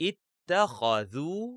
اتخذوا